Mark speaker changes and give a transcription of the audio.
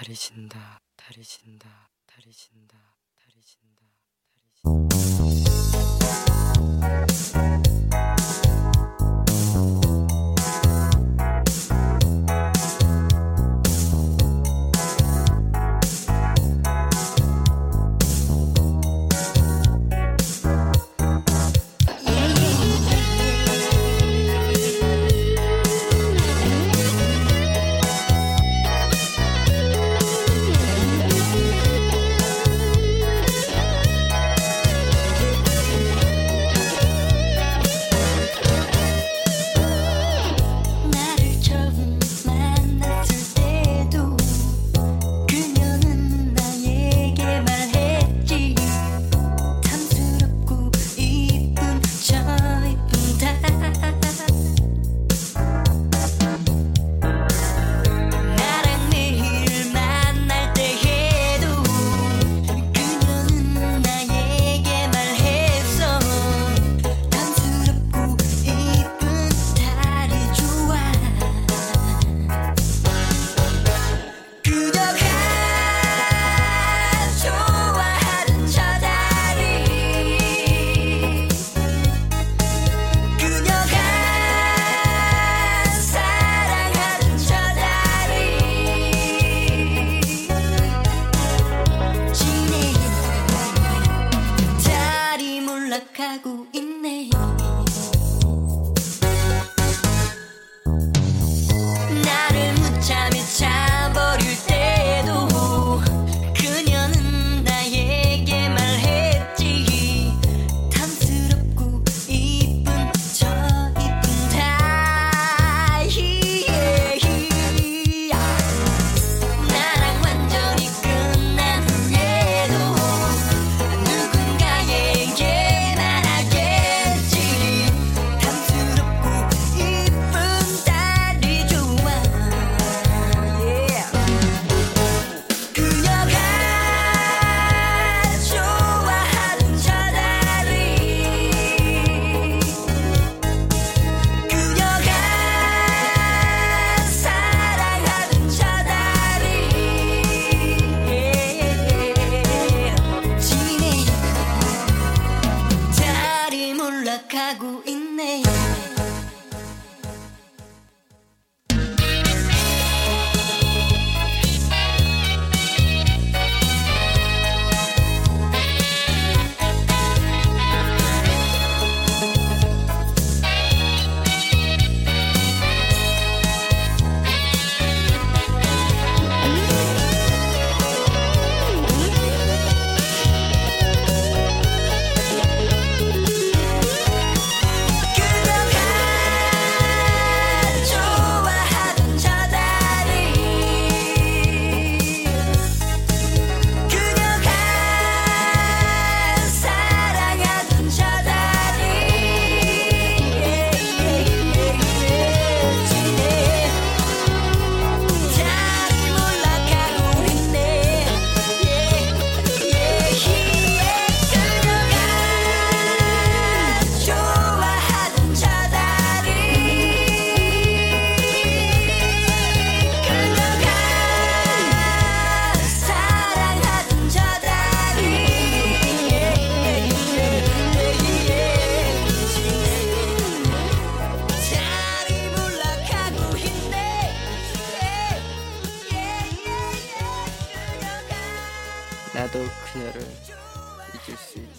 Speaker 1: 다리신다 다리신다 다리신다 다리신다
Speaker 2: 다리신다. 올라가고 있네.
Speaker 1: 나도 그녀를 잊을 수 있...